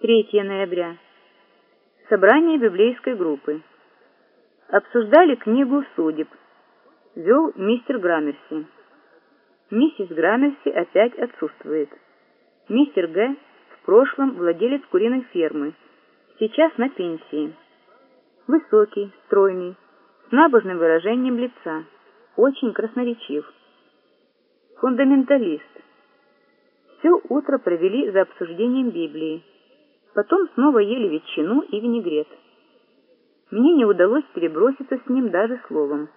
3 ноября. Собрание библейской группы. Обсуждали книгу судеб. Вел мистер Граммерси. Миссис Граммерси опять отсутствует. Мистер Г. в прошлом владелец куриной фермы, сейчас на пенсии. Высокий, стройный, с набожным выражением лица, очень красноречив. Фундаменталист. Все утро провели за обсуждением Библии. Потом снова ели ветчину и винегрет. Мне не удалось переброситься с ним даже словом.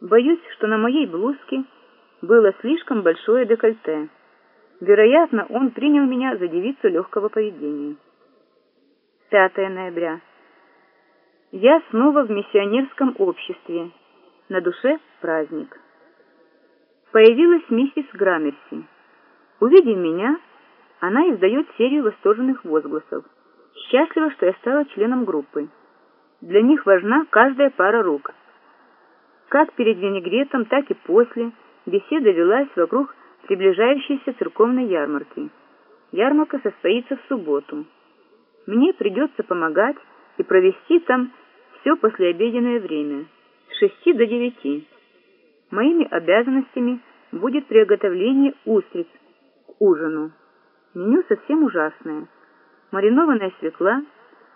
Боюсь, что на моей блузке было слишком большое декольте. Вероятно, он принял меня за девицу легкого поведения. 5 ноября. Я снова в миссионерском обществе. На душе праздник. Появилась миссис Граммерси. Увидев меня, она издает серию восторженных возгласов. Счастлива, что я стала членом группы. Для них важна каждая пара рук. Как перед винегретом, так и после беседа велась вокруг приближающейся церковной ярмарки. Ярмарка состоится в субботу. Мне придется помогать и провести там все послеобеденное время, с шести до девяти. Моими обязанностями будет приготовление устриц к ужину. Меню совсем ужасное. Маринованная свекла,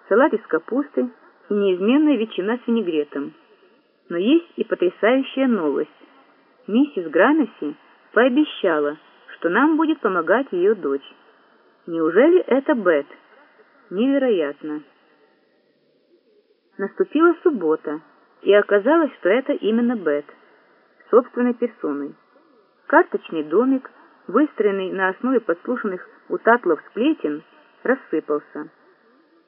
салат из капусты и неизменная ветчина с винегретом. Но есть и потрясающая новость. Миссис Граммеси пообещала, что нам будет помогать ее дочь. Неужели это Бет? Невероятно. Наступила суббота, и оказалось, что это именно Бет, собственной персоной. Карточный домик, выстроенный на основе подслушанных у Татлов сплетен, рассыпался.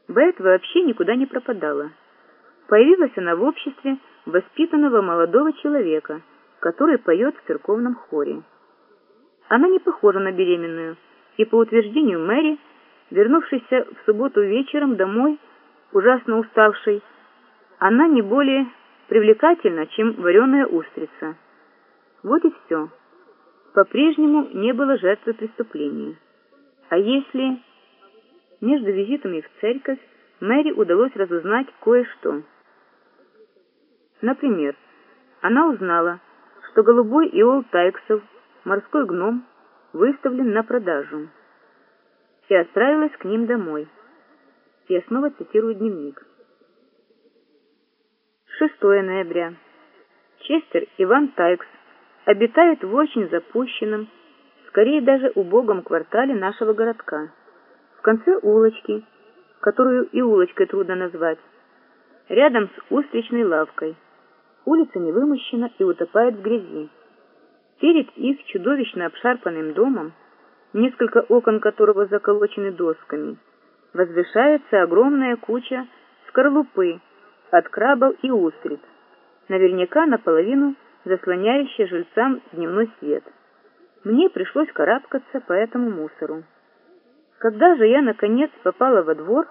Бет вообще никуда не пропадала. Появилась она в обществе воспитанного молодого человека, который поет в церковном хоре. Она не похожа на беременную, и по утверждению Мэри, вернувшейся в субботу вечером домой, ужасно уставшей, она не более привлекательна, чем вареная устрица. Вот и все. По-прежнему не было жертвы преступления. А если... Между визитами в церковь Мэри удалось разузнать кое-что. Например, она узнала, что голубой иол Тайксов, морской гном, выставлен на продажу, и отправилась к ним домой. Я снова цитирую дневник. 6 ноября. Честер Иван Тайкс обитает в очень запущенном, скорее даже убогом квартале нашего городка, в конце улочки, которую и улочкой трудно назвать, рядом с устричной лавкой. Улица не вымощена и утопает в грязи. Перед их чудовищно обшарпанным домом, несколько окон которого заколочены досками, возвышается огромная куча скорлупы от крабов и устриц, наверняка наполовину заслоняющая жильцам дневной свет. Мне пришлось карабкаться по этому мусору. Когда же я, наконец, попала во двор,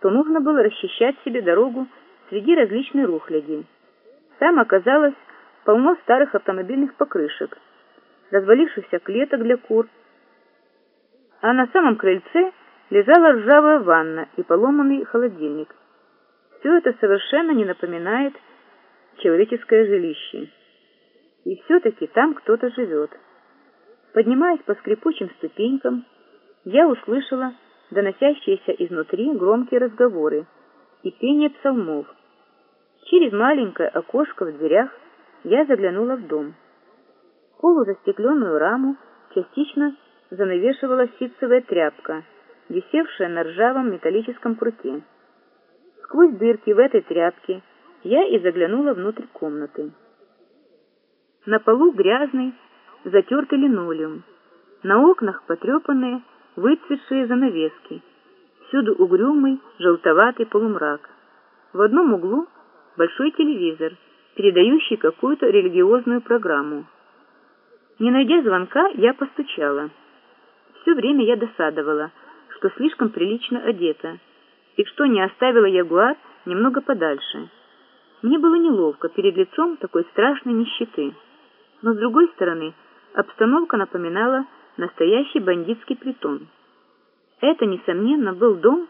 то нужно было расчищать себе дорогу среди различной рухляди. Там оказалось полно старых автомобильных покрышек, развалившихся клеток для кур, а на самом крыльце лежала ржавая ванна и поломанный холодильник. Все это совершенно не напоминает человеческое жилище. И все-таки там кто-то живет. Поднимаясь по скрипучим ступенькам, я услышала доносящиеся изнутри громкие разговоры и пение псалмов. Через маленькое окошко в дверях я заглянула в дом. Полузастекленную раму частично занавешивала ситцевая тряпка, висевшая на ржавом металлическом круте. Сквозь дырки в этой тряпке я и заглянула внутрь комнаты. На полу грязный, затертый линолеум, на окнах потрепанные, выцветшие занавески, всюду угрюмый, желтоватый полумрак. В одном углу большой телевизор, передающий какую-то религиозную программу. Не найдя звонка, я постучала. Все время я досадовала, что слишком прилично одета, и что не оставила ягуар немного подальше. Мне было неловко перед лицом такой страшной нищеты но с другой стороны, обстановка напоминала настоящий бандитский притон. Это, несомненно, был дом